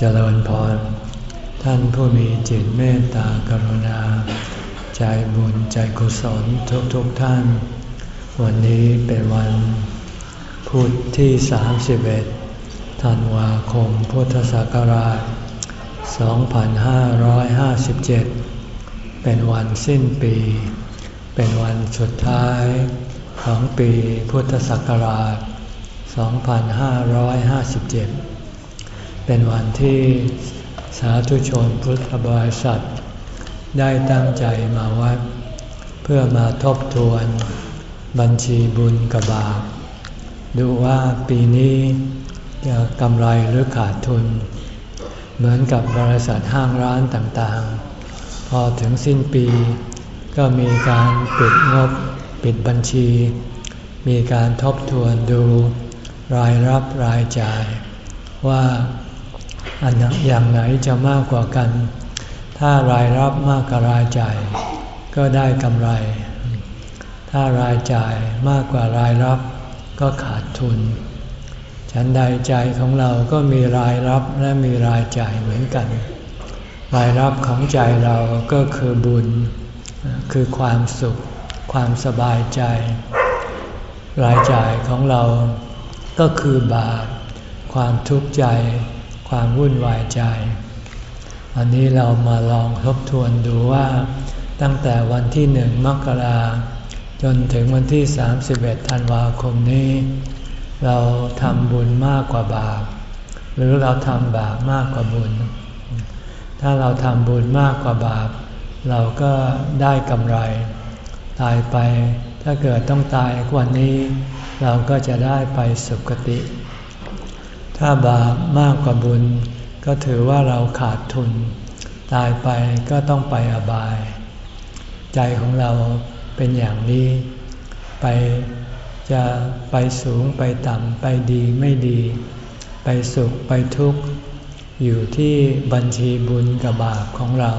เจริญพร ท่านผู้มีจิตเมตตากรุณา ใจบุญใจกุศลทุกๆทท่าน วันนี้เป็นวันพุธที่ 31 ธันวาคมพุทธศักราช 2557 เป็นวันสิ้นปี เป็นวันสุดท้ายของปีพุทธศักราช 2557 เป็นวันที่สาธุชนพุทธบริษัท ได้ตั้งใจมาวัด เพื่อมาทบทวน บัญชีบุญกับบาปดูว่าปีนี้จะกำไรหรือขาดทุน เหมือนกับบริษัทห้างร้านต่างๆ พอถึงสิ้นปีก็มีการปิดงบปิดบัญชี มีการทบทวนดูรายรับรายจ่าย ว่า อันอย่างไหนจะมากกว่ากัน ถ้ารายรับมากกว่ารายจ่าย ก็ได้กำไร ถ้ารายจ่ายมากกว่ารายรับก็ขาดทุน ฉันใดใจของเราก็มีรายรับและมีรายจ่ายเหมือนกัน รายรับของใจเราก็คือบุญ คือความสุข ความสบายใจ รายจ่ายของเราก็คือบาปความทุกข์ใจ ความวุ่นวายใจอันนี้เรามาลองทบทวนดูว่า ตั้งแต่วันที่หนึ่งมกราจนถึงวันที่ 31 ธันวาคมนี้ เราทำบุญมากกว่าบาป หรือเราทำบาปมากกว่าบุญ ถ้าเราทำบุญมากกว่าบาป เราก็ได้กำไร ตายไปถ้าเกิดต้องตายวันนี้ เราก็จะได้ไปสุคติ ถ้าบาปมากกว่าบุญ ก็ถือว่าเราขาดทุน ตายไปก็ต้องไปอบาย ใจของเราเป็นอย่างนี้ ไปจะไปสูงไปต่ำไปดีไม่ดี ไปสุขไปทุกข์ อยู่ที่บัญชีบุญกับบาปของเรา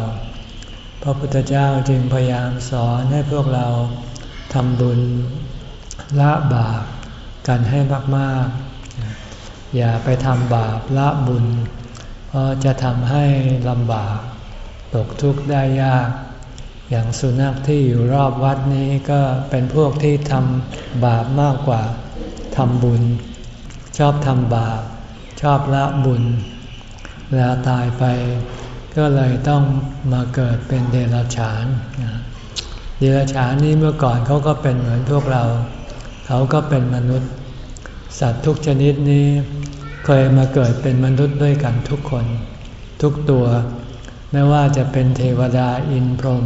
พระพุทธเจ้าจึงพยายามสอนให้พวกเราทำบุญละบาปกันให้มากๆ อย่าไปทำบาปละบุญ เพราะจะทำให้ลำบาก ตกทุกข์ได้ยาก อย่างสุนัขที่อยู่รอบวัดนี้ก็เป็นพวกที่ทำบาปมากกว่าทำบุญ ชอบทำบาป ชอบละบุญเวลาตายไป ก็เลยต้องมาเกิดเป็นเดรัจฉานเดรัจฉานนี้เมื่อก่อนเขาก็เป็นเหมือนพวกเรา เขาก็เป็นมนุษย์ สัตว์ทุกชนิดนี้ เคยมาเกิดเป็นมนุษย์ด้วยกันทุกคน ทุกตัว ไม่ว่าจะเป็นเทวดาอินพรหม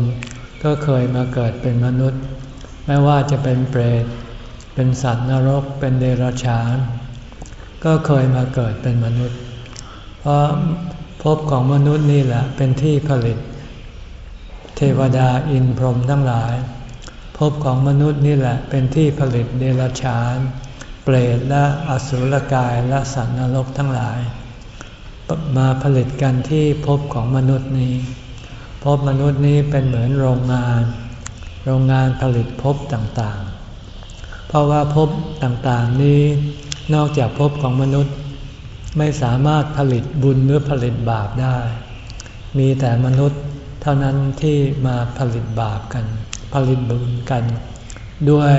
ก็เคยมาเกิดเป็นมนุษย์ ไม่ว่าจะเป็นเปรต เป็นสัตว์นรก เป็นเดรัจฉาน ก็เคยมาเกิดเป็นมนุษย์ เพราะภพของมนุษย์นี่แหละเป็นที่ผลิต เทวดาอินพรหมทั้งหลายภพของมนุษย์นี่แหละเป็นที่ผลิตเดรัจฉาน เปรตและอสุรกายและสัตว์นรกทั้งหลาย มาผลิตกันที่ภพของมนุษย์นี้ภพมนุษย์นี้เป็นเหมือนโรงงาน โรงงานผลิตภพต่างๆ เพราะว่าภพต่างๆนี้นอกจากภพของมนุษย์ ไม่สามารถผลิตบุญหรือผลิตบาปได้ มีแต่มนุษย์เท่านั้นที่มาผลิตบาปกัน ผลิตบุญกัน ด้วย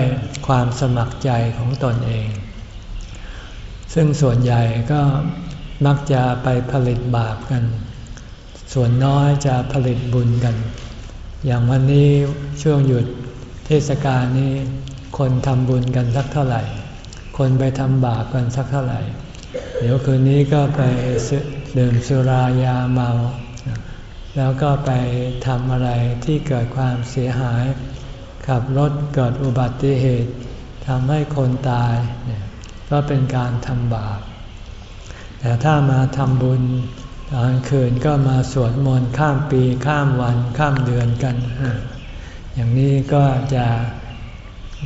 ความสมัครใจของตนเอง ซึ่งส่วนใหญ่ก็มักจะไปผลิตบาปกัน ส่วนน้อยจะผลิตบุญกัน อย่างวันนี้ช่วงหยุดเทศกาลนี้คนทำบุญกันสักเท่าไหร่ คนไปทำบาปกันสักเท่าไหร่ เดี๋ยวคืนนี้ก็ไปดื่มสุรายาเมา แล้วก็ไปทำอะไรที่เกิดความเสียหาย ขับรถเกิดอุบัติเหตุทำให้คนตาย ก็เป็นการทำบาป แต่ถ้ามาทำบุญตอนคืนก็มาสวดมนต์ข้ามปีข้ามวันข้ามเดือนกัน อย่างนี้ก็จะ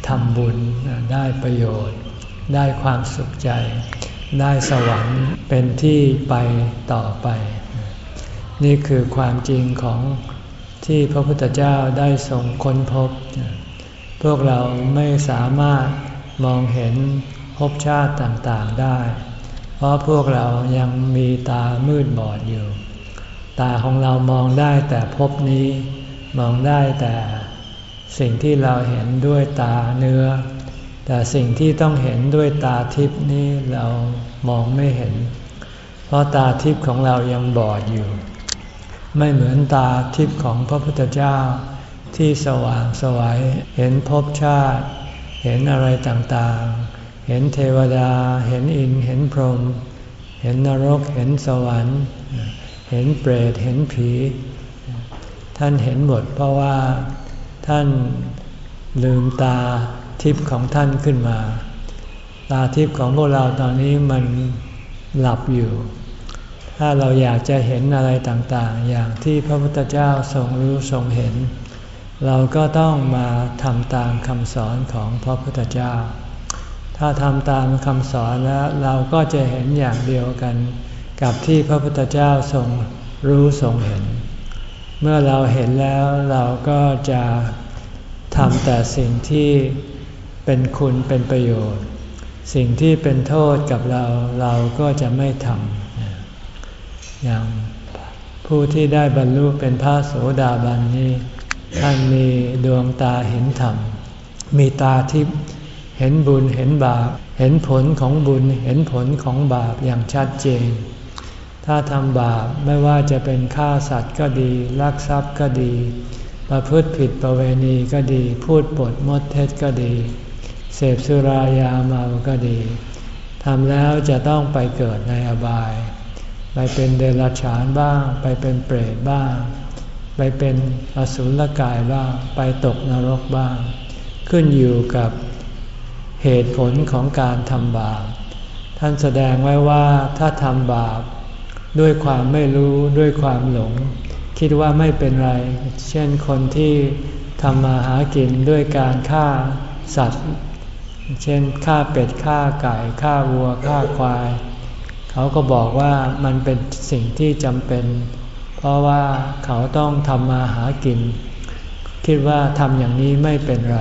ทำบุญได้ประโยชน์ ได้ความสุขใจ ได้สวรรค์เป็นที่ไปต่อไป นี่คือความจริงของ ที่พระพุทธเจ้าได้ทรงค้นพบ พวกเราไม่สามารถมองเห็นภพชาติต่างๆได้ เพราะพวกเรายังมีตามืดบอดอยู่ ตาของเรามองได้แต่ภพนี้ มองได้แต่สิ่งที่เราเห็นด้วยตาเนื้อ แต่สิ่งที่ต้องเห็นด้วยตาทิพนี้เรามองไม่เห็น เพราะตาทิพของเรายังบอดอยู่ ไม่เหมือนตาทิพย์ของพระพุทธเจ้า ที่สว่างสวัยเห็นภพชาติ เห็นอะไรต่างๆ เห็นเทวดา เห็นอินเห็นพรหมเห็นนรกเห็นสวรรค์ เห็นเปรตเห็นผี ท่านเห็นหมดเพราะว่าท่านลืมตาทิพย์ของท่านขึ้นมา ตาทิพย์ของพวกเราตอนนี้มันหลับอยู่ ถ้าเราอยากจะเห็นอะไรต่างๆ อย่างที่พระพุทธเจ้าทรงรู้ทรงเห็น เราก็ต้องมาทำตามคำสอนของพระพุทธเจ้า ถ้าทำตามคำสอนแล้วเราก็จะเห็นอย่างเดียวกัน กับที่พระพุทธเจ้าทรงรู้ทรงเห็น เมื่อเราเห็นแล้วเราก็จะทำแต่สิ่งที่เป็นคุณเป็นประโยชน์ สิ่งที่เป็นโทษกับเราเราก็จะไม่ทำ อย่างผู้ที่ได้บรรลุเป็นพระโสดาบันนี้ท่านมีดวงตาเห็นธรรม มีตาทิพย์เห็นบุญเห็นบาป เห็นผลของบุญเห็นผลของบาปอย่างชัดเจน ถ้าทำบาปไม่ว่าจะเป็นฆ่าสัตว์ก็ดีลักทรัพย์ก็ดี ประพฤติผิดประเวณีก็ดี พูดปดมดเท็จก็ดี เสพสุรายาเมาก็ดีทำแล้วจะต้องไปเกิดในอบาย เป็นเดรัจฉานบ้าง ไปเป็นเปรตบ้าง ไปเป็นอสุรกายบ้าง ไปตกนรกบ้าง ขึ้นอยู่กับเหตุผลของการทำบาป ท่านแสดงไว้ว่าถ้าทำบาปด้วยความไม่รู้ด้วยความหลง คิดว่าไม่เป็นไร เช่นคนที่ทำมาหากินด้วยการฆ่าสัตว์ เช่นฆ่าเป็ดฆ่าไก่ฆ่าวัวฆ่าควาย เขาก็บอกว่ามันเป็นสิ่งที่จำเป็น เพราะว่าเขาต้องทำมาหากิน คิดว่าทำอย่างนี้ไม่เป็นไร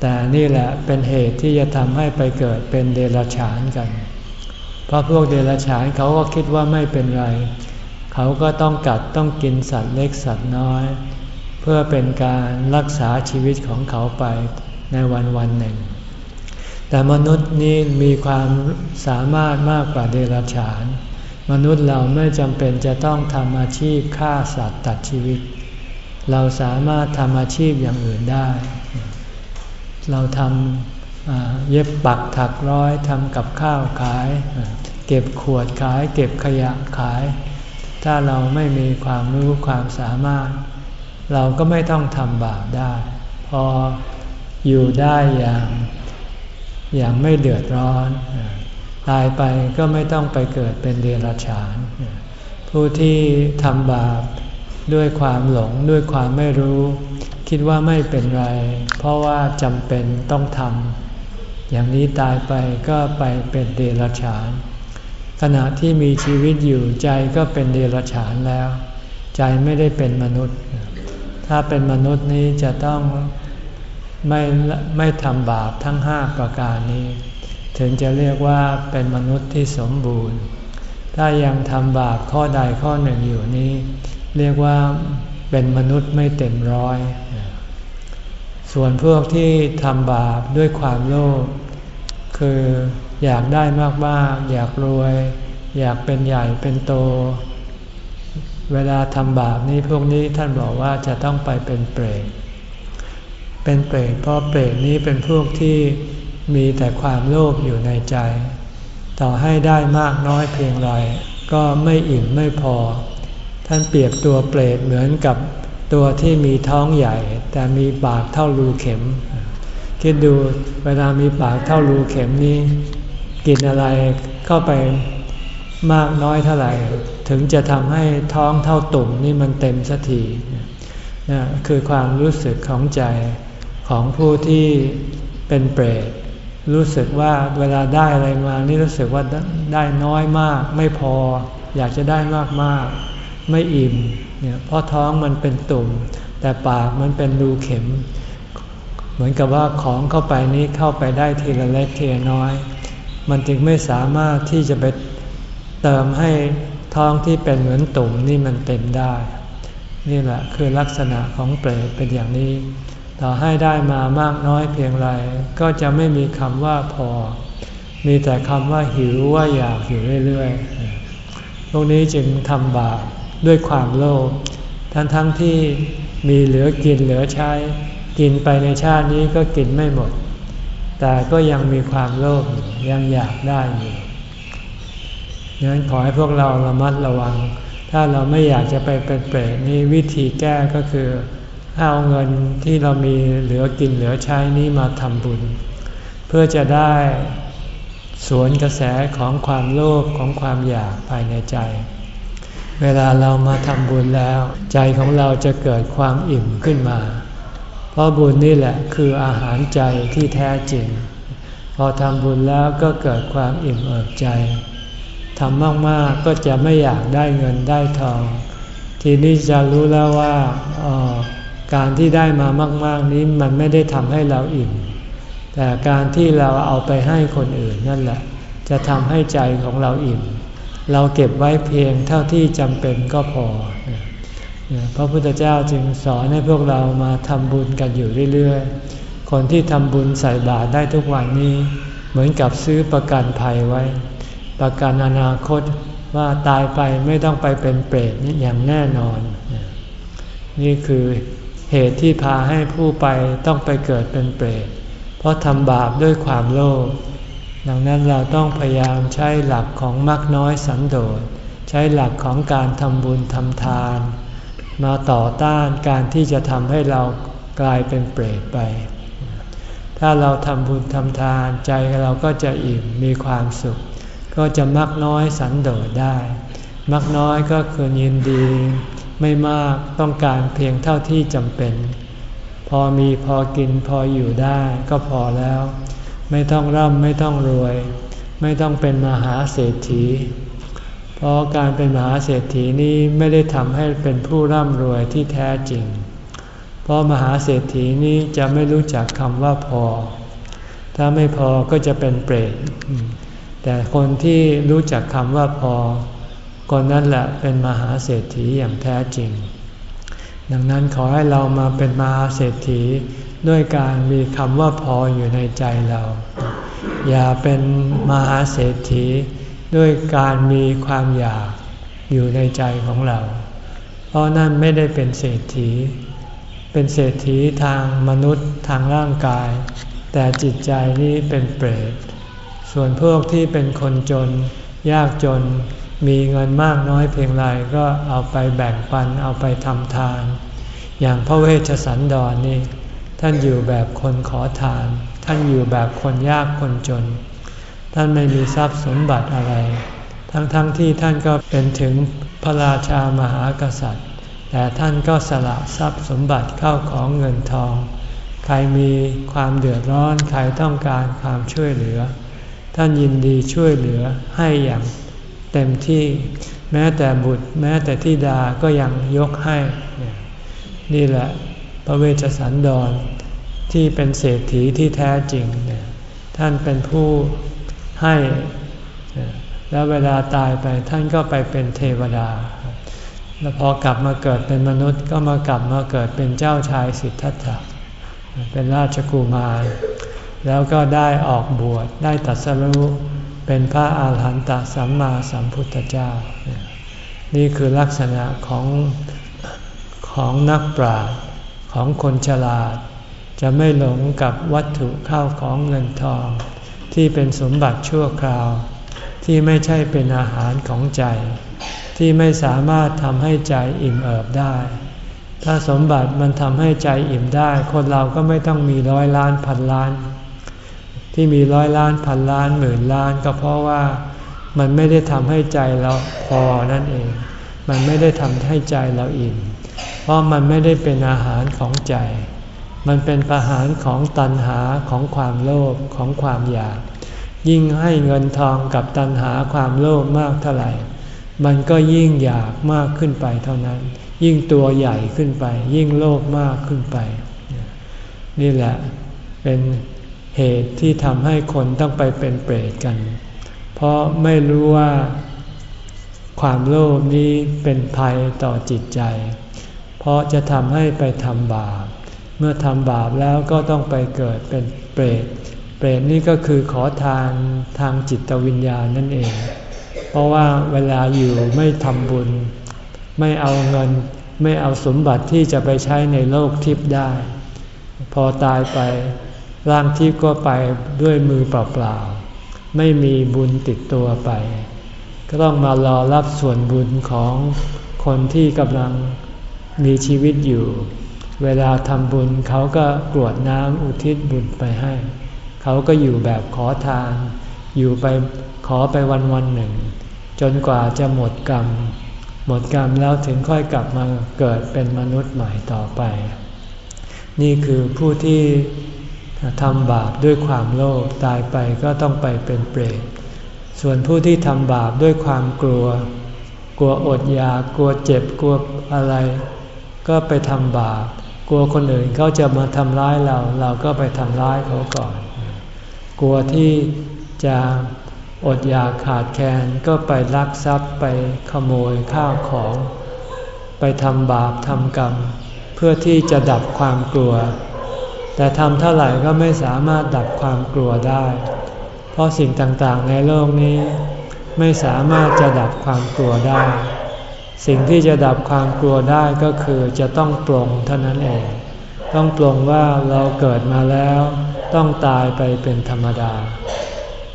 แต่นี่แหละเป็นเหตุที่จะทำให้ไปเกิดเป็นเดรัจฉานกัน เพราะพวกเดรัจฉานเขาก็คิดว่าไม่เป็นไร เขาก็ต้องกัดต้องกินสัตว์เล็กสัตว์น้อย เพื่อเป็นการรักษาชีวิตของเขาไปในวันวันหนึ่ง แต่มนุษย์นี้มีความสามารถมากกว่าเดรัจฉาน มนุษย์เราไม่จำเป็นจะต้องทำอาชีพฆ่าสัตว์ตัดชีวิต เราสามารถทำอาชีพอย่างอื่นได้ เราทำเย็บปักถักร้อยทำกับข้าวขาย เก็บขวดขาย เก็บขยะขาย ถ้าเราไม่มีความรู้ความสามารถ เราก็ไม่ต้องทำบาปได้ พออยู่ได้อย่าง อย่างไม่เดือดร้อน ตายไปก็ไม่ต้องไปเกิดเป็นเดรัจฉาน ผู้ที่ทำบาปด้วยความหลงด้วยความไม่รู้ คิดว่าไม่เป็นไร เพราะว่าจำเป็นต้องทำอย่างนี้ตายไปก็ไปเป็นเดรัจฉาน ขณะที่มีชีวิตอยู่ใจก็เป็นเดรัจฉานแล้ว ใจไม่ได้เป็นมนุษย์ ถ้าเป็นมนุษย์นี้จะต้อง ไม่ไม่ทำบาปทั้งห้าประการนี้ ถึงจะเรียกว่าเป็นมนุษย์ที่สมบูรณ์ ถ้ายังทำบาปข้อใดข้อหนึ่งอยู่นี้ เรียกว่าเป็นมนุษย์ไม่เต็มร้อย ส่วนพวกที่ทำบาปด้วยความโลภคืออยากได้มากๆ อยากรวย อยากเป็นใหญ่เป็นโต เวลาทำบาปนี้พวกนี้ท่านบอกว่าจะต้องไปเป็นเปรต เป็นเปรตเพราะเปรตนี้เป็นพวกที่มีแต่ความโลภอยู่ในใจ ต่อให้ได้มากน้อยเพียงไรก็ไม่อิ่มไม่พอ ท่านเปรียบตัวเปรตเหมือนกับตัวที่มีท้องใหญ่ แต่มีปากเท่ารูเข็ม คิดดูเวลามีปากเท่ารูเข็มนี้ กินอะไรเข้าไปมากน้อยเท่าไหร่ ถึงจะทำให้ท้องเท่าตุ่มนี่มันเต็มสักทีนะคือความรู้สึกของใจ ของผู้ที่เป็นเปรตรู้สึกว่าเวลาได้อะไรมานี่รู้สึกว่าได้น้อยมาก ไม่พออยากจะได้มากมากไม่อิ่มเนี่ยเพราะท้องมันเป็นตุ่ม แต่ปากมันเป็นรูเข็ม เหมือนกับว่าของเข้าไปนี้เข้าไปได้ทีละเล็กทีละน้อย มันจึงไม่สามารถที่จะไปเติมให้ท้องที่เป็นเหมือนตุ่มนี่มันเต็มได้ นี่แหละคือลักษณะของเปรตเป็นอย่างนี้ ต่อให้ได้มามากน้อยเพียงไรก็จะไม่มีคำว่าพอ มีแต่คำว่าหิวว่าอยากอยู่เรื่อยๆพวกนี้จึงทำบาปด้วยความโลภ ทั้งๆทที่มีเหลือกินเหลือใช้ กินไปในชาตินี้ก็กินไม่หมด แต่ก็ยังมีความโลภยังอยากได้อยู่ดังนั้นขอให้พวกเราระมัดระวัง ถ้าเราไม่อยากจะไปเป็นเปรตนี่วิธีแก้ก็คือ เอาเงินที่เรามีเหลือกินเหลือใช้นี้มาทำบุญ เพื่อจะได้สวนกระแสของความโลภของความอยากภายในใจ เวลาเรามาทำบุญแล้ว ใจของเราจะเกิดความอิ่มขึ้นมา เพราะบุญนี่แหละคืออาหารใจที่แท้จริง พอทำบุญแล้วก็เกิดความอิ่มเอิบใจทำมากๆก็จะไม่อยากได้เงินได้ทอง ทีนี้จะรู้แล้วว่า การที่ได้มามาก ๆนี้มันไม่ได้ทำให้เราอิ่ม แต่การที่เราเอาไปให้คนอื่นนั่นแหละ จะทำให้ใจของเราอิ่ม เราเก็บไว้เพียงเท่าที่จำเป็นก็พอ พระพุทธเจ้าจึงสอนให้พวกเรามาทำบุญกันอยู่เรื่อยๆ คนที่ทำบุญใส่บาตรได้ทุกวันนี้ เหมือนกับซื้อประกันภัยไว้ ประกันอนาคตว่าตายไปไม่ต้องไปเป็นเปรตนี่อย่างแน่นอน นี่คือ เหตุที่พาให้ผู้ไปต้องไปเกิดเป็นเปรต เพราะทำบาปด้วยความโลภ ดังนั้นเราต้องพยายามใช้หลักของมักน้อยสันโดษ ใช้หลักของการทำบุญทำทาน มาต่อต้านการที่จะทำให้เรากลายเป็นเปรตไป ถ้าเราทำบุญทำทานใจเราก็จะอิ่มมีความสุข ก็จะมักน้อยสันโดษได้ มักน้อยก็คือยินดี ไม่มากต้องการเพียงเท่าที่จำเป็น พอมีพอกินพออยู่ได้ก็พอแล้ว ไม่ต้องร่ำไม่ต้องรวย ไม่ต้องเป็นมหาเศรษฐี เพราะการเป็นมหาเศรษฐีนี้ไม่ได้ทำให้เป็นผู้ร่ำรวยที่แท้จริง เพราะมหาเศรษฐีนี้จะไม่รู้จักคำว่าพอ ถ้าไม่พอก็จะเป็นเปรตแต่คนที่รู้จักคำว่าพอ คนนั้นแหละเป็นมหาเศรษฐีอย่างแท้จริง ดังนั้นขอให้เรามาเป็นมหาเศรษฐีด้วยการมีคำว่าพออยู่ในใจเรา อย่าเป็นมหาเศรษฐีด้วยการมีความอยากอยู่ในใจของเรา เพราะนั่นไม่ได้เป็นเศรษฐี เป็นเศรษฐีทางมนุษย์ทางร่างกาย แต่จิตใจนี้เป็นเปรต ส่วนพวกที่เป็นคนจน ยากจน มีเงินมากน้อยเพียงไรก็เอาไปแบ่งปันเอาไปทำทาน อย่างพระเวชสันดรนนี่ท่านอยู่แบบคนขอทาน ท่านอยู่แบบคนยากคนจน ท่านไม่มีทรัพย์สมบัติอะไร ทั้งๆทที่ท่านก็เป็นถึงพระราชามหากษัตริย์ แต่ท่านก็สละทรัพย์สมบัติเข้าของเงินทอง ใครมีความเดือดร้อน ใครต้องการความช่วยเหลือ ท่านยินดีช่วยเหลือให้อย่าง เต็มที่ แม้แต่บุตร แม้แต่ที่ดาก็ยังยกให้ นี่แหละพระเวชสันดรที่เป็นเศรษฐีที่แท้จริง ท่านเป็นผู้ให้ แล้วเวลาตายไปท่านก็ไปเป็นเทวดา แล้วพอกลับมาเกิดเป็นมนุษย์ก็มากลับมาเกิดเป็นเจ้าชายสิทธัตถะ เป็นราชกุมาร แล้วก็ได้ออกบวชได้ตัดสรู้ เป็นพระอาหารหันตสัมมาสัมพุทธเจ้า นี่คือลักษณะของของนักปราชญ์ของคนฉลาด จะไม่หลงกับวัตถุข้าวของเงินทอง ที่เป็นสมบัติชั่วคราว ที่ไม่ใช่เป็นอาหารของใจ ที่ไม่สามารถทำให้ใจอิ่มเอิบได้ ถ้าสมบัติมันทำให้ใจอิ่มได้ คนเราก็ไม่ต้องมีร้อยล้านพันล้าน ที่มีร้อยล้านพันล้านหมื่นล้าน ก็เพราะว่ามันไม่ได้ทำให้ใจเราพอนั่นเอง มันไม่ได้ทำให้ใจเราอิ่ม เพราะมันไม่ได้เป็นอาหารของใจ มันเป็นอาหารของตัณหาของความโลภของความอยาก ยิ่งให้เงินทองกับตัณหาความโลภมากเท่าไหร่ มันก็ยิ่งอยากมากขึ้นไปเท่านั้น ยิ่งตัวใหญ่ขึ้นไป ยิ่งโลภมากขึ้นไป นี่แหละเป็น เหตุที่ทำให้คนต้องไปเป็นเปรตกัน เพราะไม่รู้ว่าความโลภนี้เป็นภัยต่อจิตใจ เพราะจะทำให้ไปทำบาป เมื่อทำบาปแล้วก็ต้องไปเกิดเป็นเปรต เปรตนี่ก็คือขอทานทางจิตวิญญาณนั่นเอง เพราะว่าเวลาอยู่ไม่ทำบุญ ไม่เอาเงิน ไม่เอาสมบัติที่จะไปใช้ในโลกทิพย์ได้ พอตายไป ร่างทิพย์ก็ไปด้วยมือเปล่าๆ ไม่มีบุญติดตัวไป ก็ต้องมารอรับส่วนบุญของคนที่กำลังมีชีวิตอยู่ เวลาทำบุญเขาก็กรวดน้ำอุทิศบุญไปให้ เขาก็อยู่แบบขอทาน อยู่ไปขอไปวันวันหนึ่ง จนกว่าจะหมดกรรม หมดกรรมแล้วถึงค่อยกลับมาเกิดเป็นมนุษย์ใหม่ต่อไป นี่คือผู้ที่ ทำบาปด้วยความโลภตายไปก็ต้องไปเป็นเปรต ส่วนผู้ที่ทำบาปด้วยความกลัว กลัวอดอยากกลัวเจ็บกลัวอะไร ก็ไปทำบาป กลัวคนอื่นเขาจะมาทำร้ายเรา เราก็ไปทำร้ายเขาก่อน กลัวที่จะอดอยากขาดแคลนก็ไปลักทรัพย์ไปขโมยข้าวของ ไปทำบาปทำกรรม เพื่อที่จะดับความกลัว แต่ทำเท่าไหร่ก็ไม่สามารถดับความกลัวได้ เพราะสิ่งต่างๆในโลกนี้ ไม่สามารถจะดับความกลัวได้ สิ่งที่จะดับความกลัวได้ก็คือจะต้องปรงเท่านั้นเอง ต้องปรงว่าเราเกิดมาแล้ว ต้องตายไปเป็นธรรมดา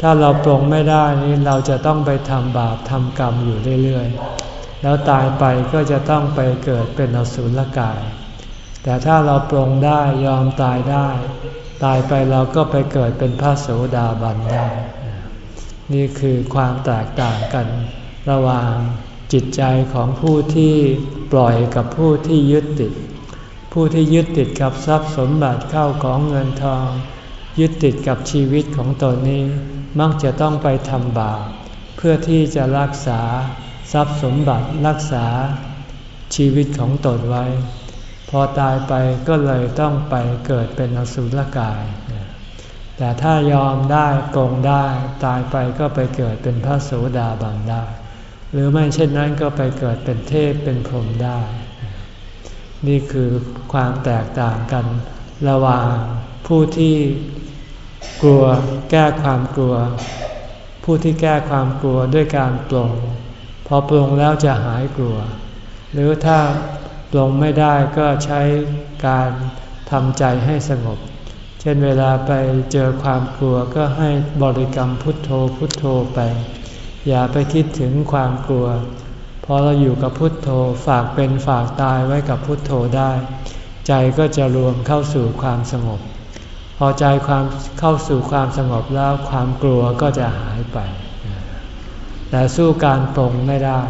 ถ้าเราปรงไม่ได้นี้เราจะต้องไปทำบาปทำกรรมอยู่เรื่อยๆ แล้วตายไปก็จะต้องไปเกิดเป็นอสุรกาย แต่ถ้าเราปรงได้ยอมตายได้ ตายไปเราก็ไปเกิดเป็นพระโสดาบันได้ นี่คือความแตกต่างกัน ระหว่างจิตใจของผู้ที่ปล่อยกับผู้ที่ยึดติด ผู้ที่ยึดติดกับทรัพย์สมบัติเข้าของเงินทอง ยึดติดกับชีวิตของตนนี้ มักจะต้องไปทำบาปเพื่อที่จะรักษาทรัพย์สมบัติรักษาชีวิตของตนไว้ พอตายไปก็เลยต้องไปเกิดเป็นอสุรกาย แต่ถ้ายอมได้กงได้ตายไปก็ไปเกิดเป็นพระโสดาบันได้ หรือไม่เช่นนั้นก็ไปเกิดเป็นเทพเป็นพรหมได้ นี่คือความแตกต่างกัน ระหว่างผู้ที่กลัวแก้ความกลัว ผู้ที่แก้ความกลัวด้วยการปลงพอปลงแล้วจะหายกลัว หรือถ้า ลงไม่ได้ก็ใช้การทำใจให้สงบ เช่นเวลาไปเจอความกลัวก็ให้บริกรรมพุทโธพุทโธไป อย่าไปคิดถึงความกลัว พอเราอยู่กับพุทโธฝากเป็นฝากตายไว้กับพุทโธได้ ใจก็จะรวมเข้าสู่ความสงบ พอใจความเข้าสู่ความสงบแล้วความกลัวก็จะหายไป แต่สู้การปรงไม่ได้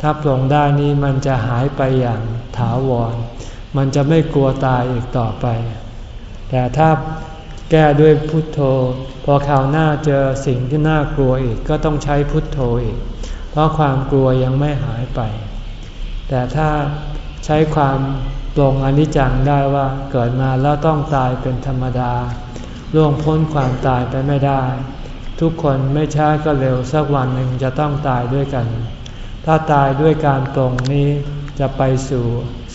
ถ้าปลงได้นี้มันจะหายไปอย่างถาวร มันจะไม่กลัวตายอีกต่อไป แต่ถ้าแก้ด้วยพุทโธ พอคราวหน้าเจอสิ่งที่น่ากลัวอีกก็ต้องใช้พุทโธอีก เพราะความกลัวยังไม่หายไป แต่ถ้าใช้ความปลงอนิจจังได้ว่าเกิดมาแล้วต้องตายเป็นธรรมดาล่วงพ้นความตายไปไม่ได้ ทุกคนไม่ช้าก็เร็วสักวันหนึ่งจะต้องตายด้วยกัน ถ้าตายด้วยการตรงนี้จะไปสู่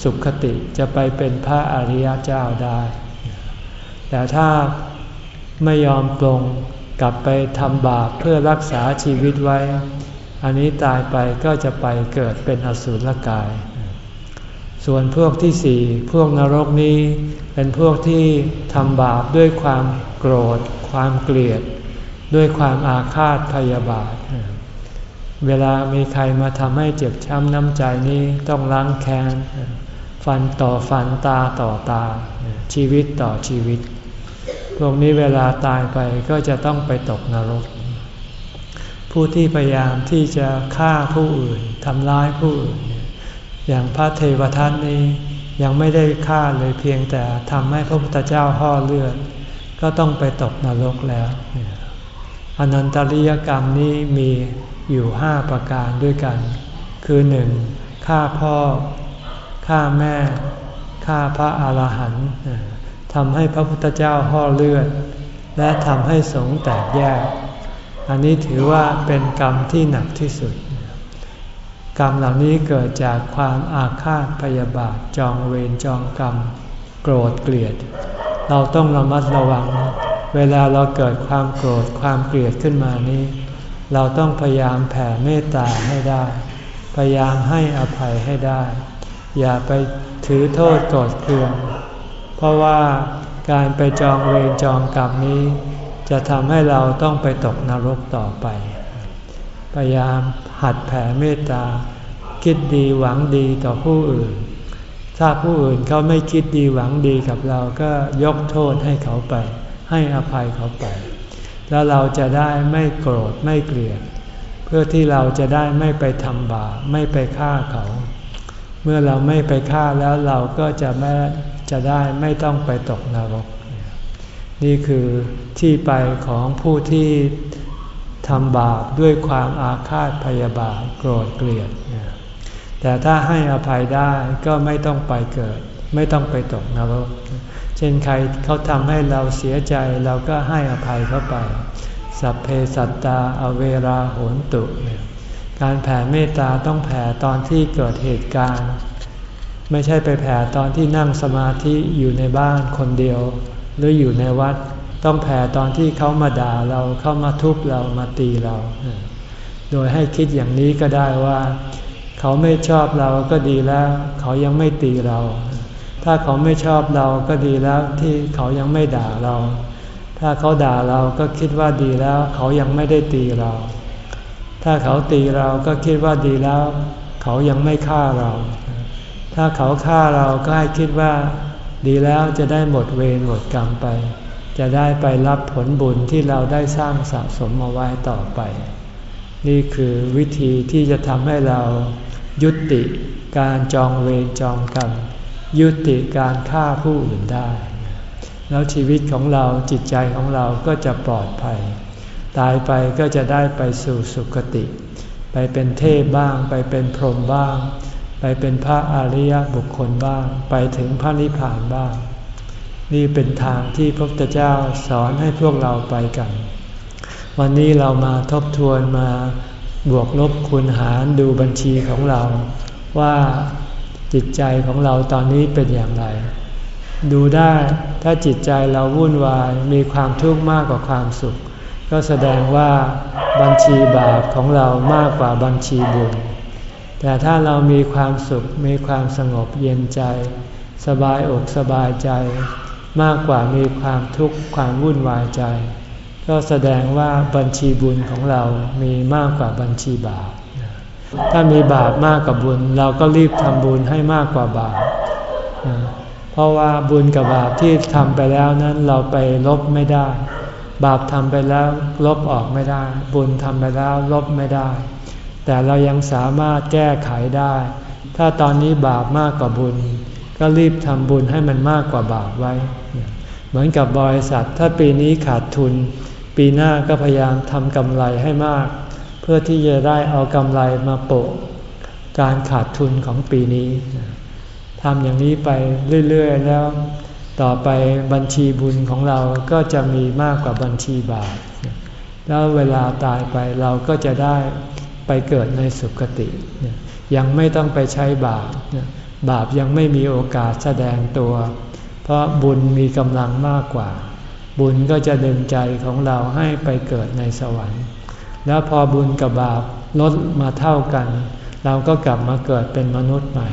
สุขติจะไปเป็นพระอริยเจ้าได้ แต่ถ้าไม่ยอมตรงกลับไปทำบาปเพื่อรักษาชีวิตไว้ อันนี้ตายไปก็จะไปเกิดเป็นอสุรกาย ส่วนพวกที่สี่พวกนรกนี้ เป็นพวกที่ทำบาปด้วยความโกรธ ความเกลียด ด้วยความอาฆาตพยาบาท เวลามีใครมาทำให้เจ็บช้ำน้ำใจนี้ต้องล้างแค้น ฟันต่อฟันตาต่อตา ชีวิตต่อชีวิต พวกนี้เวลาตายไปก็จะต้องไปตกนรก ผู้ที่พยายามที่จะฆ่าผู้อื่นทำร้ายผู้อื่น อย่างพระเทวทัตนี้ยังไม่ได้ฆ่าเลยเพียงแต่ทำให้พระพุทธเจ้าห่อเลือดก็ต้องไปตกนรกแล้ว อนันตริยกรรมนี้มี อยู่ห้าประการด้วยกัน คือหนึ่งฆ่าพ่อฆ่าแม่ฆ่าพระอาหารหันต์ทำให้พระพุทธเจ้าห่อเลือด และทำให้สงแตกแยก อันนี้ถือว่าเป็นกรรมที่หนักที่สุด กรรมเหล่านี้เกิดจากความอาฆาตพยาบาทจองเวรจองกรรม โกรธเกลียด เราต้องระมัดระวัง เวลาเราเกิดความโกรธความเกลียดขึ้นมานี้ เราต้องพยายามแผ่เมตตาให้ได้ พยายามให้อภัยให้ได้ อย่าไปถือโทษโกรธเคือง เพราะว่าการไปจองเวรจองกรรมนี้ จะทำให้เราต้องไปตกนรกต่อไป พยายามหัดแผ่เมตตา คิดดีหวังดีต่อผู้อื่น ถ้าผู้อื่นเขาไม่คิดดีหวังดีกับเราก็ยกโทษให้เขาไป ให้อภัยเขาไป แล้วเราจะได้ไม่โกรธไม่เกลียด เพื่อที่เราจะได้ไม่ไปทำบาปไม่ไปฆ่าเขา เมื่อเราไม่ไปฆ่าแล้วเราก็จะไม่จะได้ไม่ต้องไปตกนรก นี่คือที่ไปของผู้ที่ทำบาปด้วยความอาฆาตพยาบาทโกรธเกลียด แต่ถ้าให้อภัยได้ก็ไม่ต้องไปเกิด ไม่ต้องไปตกนรก เช่นใครเขาทำให้เราเสียใจเราก็ให้อภัยเขาไป สัพเพสัตตาอเวราโหนตุการแผ่เมตตาต้องแผ่ตอนที่เกิดเหตุการณ์ ไม่ใช่ไปแผ่ตอนที่นั่งสมาธิอยู่ในบ้านคนเดียว หรืออยู่ในวัด ต้องแผ่ตอนที่เขามาด่าเราเข้ามาทุบเรามาตีเรา โดยให้คิดอย่างนี้ก็ได้ว่า เขาไม่ชอบเราก็ดีแล้ว เขายังไม่ตีเรา ถ้าเขาไม่ชอบเราก็ดีแล้วที่เขายังไม่ด่าเรา ถ้าเขาด่าเราก็คิดว่าดีแล้ว เขายังไม่ได้ตีเรา ถ้าเขาตีเราก็คิดว่าดีแล้ว เขายังไม่ฆ่าเรา ถ้าเขาฆ่าเราก็ให้คิดว่า ดีแล้วจะได้หมดเวรหมดกรรมไป จะได้ไปรับผลบุญที่เราได้สร้างสะสมมาไว้ต่อไป นี่คือวิธีที่จะทำให้เรายุติการจองเวรจองกรรม ยุติการฆ่าผู้อื่นได้ แล้วชีวิตของเราจิตใจของเราก็จะปลอดภัย ตายไปก็จะได้ไปสู่สุคติ ไปเป็นเทพบ้าง ไปเป็นพรหมบ้าง ไปเป็นพระอริยบุคคลบ้าง ไปถึงพระนิพพานบ้าง นี่เป็นทางที่พระพุทธเจ้าสอนให้พวกเราไปกัน วันนี้เรามาทบทวนมาบวกลบคูณหารดูบัญชีของเราว่า จิตใจของเราตอนนี้เป็นอย่างไร ดูได้ถ้าจิตใจเราวุ่นวายมีความทุกข์มากกว่าความสุข ก็แสดงว่าบัญชีบาปของเรามากกว่าบัญชีบุญ แต่ถ้าเรามีความสุขมีความสงบเย็นใจ สบายอกสบายใจ มากกว่ามีความทุกข์ความวุ่นวายใจ ก็แสดงว่าบัญชีบุญของเรามีมากกว่าบัญชีบาป ถ้ามีบาปมากกว่าบุญ เราก็รีบทำบุญให้มากกว่าบาปเพราะว่าบุญกับบาปที่ทำไปแล้วนั้นเราไปลบไม่ได้ บาปทำไปแล้วลบออกไม่ได้ บุญทำไปแล้วลบไม่ได้ แต่เรายังสามารถแก้ไขได้ ถ้าตอนนี้บาปมากกว่าบุญ ก็รีบทำบุญให้มันมากกว่าบาปไว้ เหมือนกับบริษัทถ้าปีนี้ขาดทุน ปีหน้าก็พยายามทำกำไรให้มาก เพื่อที่จะได้เอากำไรมาโปะการขาดทุนของปีนี้ทำอย่างนี้ไปเรื่อยๆ แล้ว ต่อไปบัญชีบุญของเราก็จะมีมากกว่าบัญชีบาปแล้วเวลาตายไปเราก็จะได้ไปเกิดในสุคติ ยังไม่ต้องไปใช้บาปบาปยังไม่มีโอกาสแสดงตัว เพราะบุญมีกำลังมากกว่า บุญก็จะดึงใจของเราให้ไปเกิดในสวรรค์ แล้วพอบุญกับบาปลดมาเท่ากัน เราก็กลับมาเกิดเป็นมนุษย์ใหม่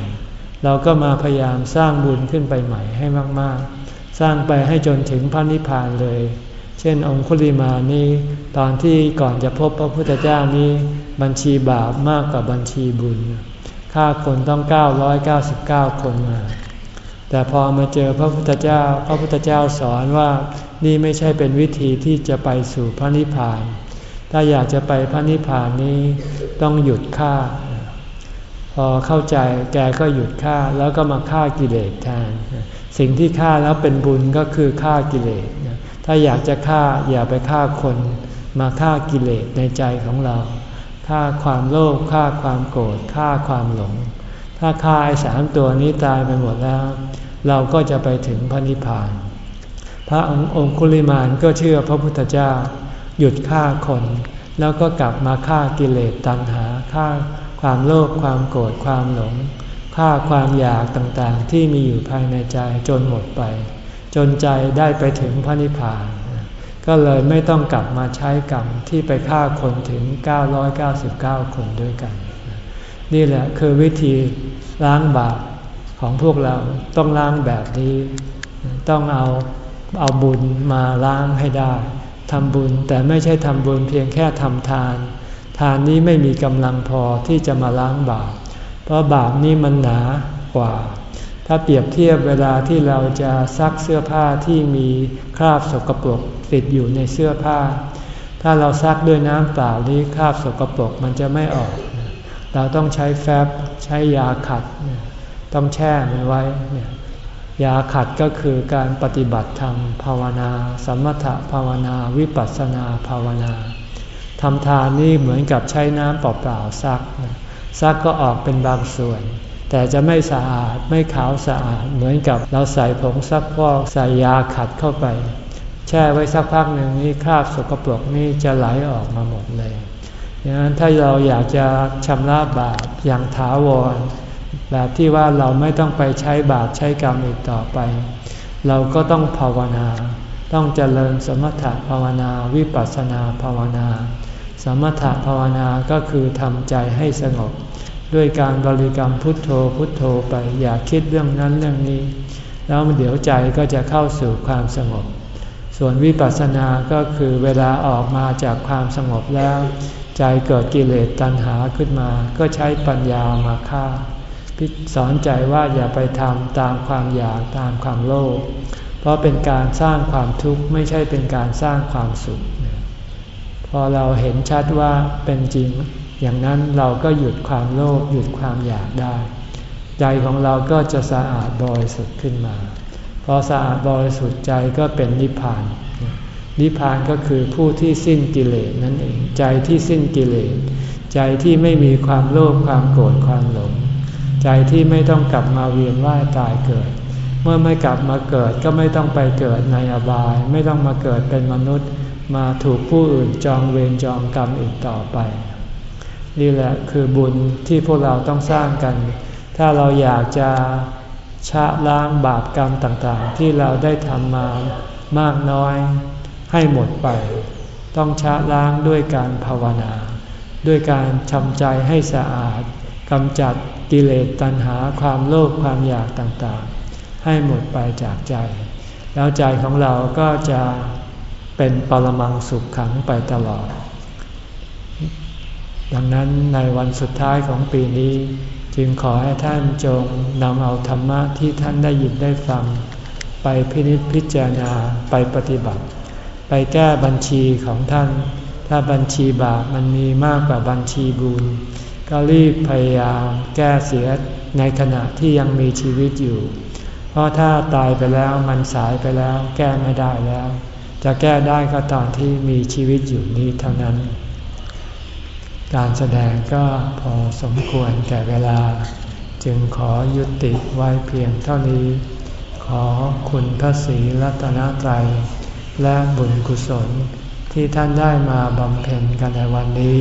เราก็มาพยายามสร้างบุญขึ้นไปใหม่ให้มากๆ สร้างไปให้จนถึงพระนิพพานเลย เช่นองคุลิมานี้ตอนที่ก่อนจะพบพระพุทธเจ้านี้บัญชีบาปมากกว่าบัญชีบุญฆ่าคนต้อง 999 คนมา แต่พอมาเจอพระพุทธเจ้า พระพุทธเจ้าสอนว่านี่ไม่ใช่เป็นวิธีที่จะไปสู่พระนิพพาน ถ้าอยากจะไปพระนิพพานนี้ต้องหยุดฆ่า พอเข้าใจแกก็หยุดฆ่าแล้วก็มาฆ่ากิเลสแทนสิ่งที่ฆ่าแล้วเป็นบุญก็คือฆ่ากิเลสถ้าอยากจะฆ่าอย่าไปฆ่าคน มาฆ่ากิเลสในใจของเราฆ่าความโลภฆ่าความโกรธฆ่าความหลง ถ้าฆ่าไอ้สามตัวนี้ตายไปหมดแล้ว เราก็จะไปถึงพระนิพพาน พระองคุลิมานก็เชื่อพระพุทธเจ้า หยุดฆ่าคน แล้วก็กลับมาฆ่ากิเลสตัณหาฆ่าความโลภความโกรธความหลงฆ่าความอยากต่างๆ ที่มีอยู่ภายในใจจนหมดไป จนใจได้ไปถึงพระนิพพาน ก็เลยไม่ต้องกลับมาใช้กรรมที่ไปฆ่าคนถึง 999 คนด้วยกัน นี่แหละคือวิธีล้างบาปของพวกเราต้องล้างแบบนี้ ต้องเอาเอาบุญมาล้างให้ได้ ทำบุญแต่ไม่ใช่ทำบุญเพียงแค่ทำทาน ทานนี้ไม่มีกำลังพอที่จะมาล้างบาป เพราะบาปนี้มันหนากว่า ถ้าเปรียบเทียบเวลาที่เราจะซักเสื้อผ้าที่มีคราบสกปรกติดอยู่ในเสื้อผ้า ถ้าเราซักด้วยน้ำเปล่านี้คราบสกปรกมันจะไม่ออก เราต้องใช้แฟบใช้ยาขัด ต้องแช่มันไว้ ยาขัดก็คือการปฏิบัติธรรมภาวนา สมถะภาวนาวิปัสสนาภาวนาทำทานนี่เหมือนกับใช้น้ำเปล่าๆซักซักก็ออกเป็นบางส่วน แต่จะไม่สะอาดไม่ขาวสะอาดเหมือนกับเราใส่ผงซักฟอกใส่ยาขัดเข้าไป แช่ไว้สักพักหนึ่งนี่คราบสกปรกนี่จะไหลออกมาหมดเลยดังนั้นถ้าเราอยากจะชำระบาปอย่างถาวร แบบที่ว่าเราไม่ต้องไปใช้บาปใช้กรรมอีกต่อไป เราก็ต้องภาวนา ต้องเจริญสมถะภาวนาวิปัสสนาภาวนา สมถะภาวนาก็คือทำใจให้สงบ ด้วยการบริกรรมพุทโธพุทโธไปอย่าคิดเรื่องนั้นเรื่องนี้ แล้วเดี๋ยวใจก็จะเข้าสู่ความสงบ ส่วนวิปัสสนาก็คือเวลาออกมาจากความสงบแล้ว ใจเกิดกิเลสตัณหาขึ้นมา ก็ใช้ปัญญามาฆ่า พิสอนใจว่าอย่าไปทำตามความอยากตามความโลภ เพราะเป็นการสร้างความทุกข์ไม่ใช่เป็นการสร้างความสุข พอเราเห็นชัดว่าเป็นจริง อย่างนั้นเราก็หยุดความโลภหยุดความอยากได้ ใจของเราก็จะสะอาดบริสุทธิ์ขึ้นมา พอสะอาดบริสุทธิ์ใจก็เป็นนิพพาน นิพพานก็คือผู้ที่สิ้นกิเลสนั่นเอง ใจที่สิ้นกิเลส ใจที่ไม่มีความโลภความโกรธความหลง ใจที่ไม่ต้องกลับมาเวียนว่ายตายเกิด เมื่อไม่กลับมาเกิดก็ไม่ต้องไปเกิดในอบาย ไม่ต้องมาเกิดเป็นมนุษย์ มาถูกผู้อื่นจองเวรจองกรรมอีกต่อไป นี่แหละคือบุญที่พวกเราต้องสร้างกัน ถ้าเราอยากจะชะล้างบาปกรรมต่างๆ ที่เราได้ทำมามากน้อยให้หมดไป ต้องชะล้างด้วยการภาวนา ด้วยการทำใจให้สะอาดกำจัด กิเลสตัณหาความโลภความอยากต่างๆ ให้หมดไปจากใจ แล้วใจของเราก็จะเป็นปรมังสุขขังไปตลอด ดังนั้นในวันสุดท้ายของปีนี้ จึงขอให้ท่านจงนำเอาธรรมะที่ท่านได้ยินได้ฟัง ไปพินิจพิจารณาไปปฏิบัติ ไปแก้บัญชีของท่าน ถ้าบัญชีบาปมันมีมากกว่าบัญชีบุญ ก็รีบพยายามแก้เสียในขณะที่ยังมีชีวิตอยู่ เพราะถ้าตายไปแล้วมันสายไปแล้ว แก้ไม่ได้แล้ว จะแก้ได้ก็ตอนที่มีชีวิตอยู่นี้เท่านั้น การแสดงก็พอสมควรแก่เวลา จึงขอยุติไว้เพียงเท่านี้ ขอคุณพระศรีรัตนตรัยและบุญกุศลที่ท่านได้มาบำเพ็ญกันในวันนี้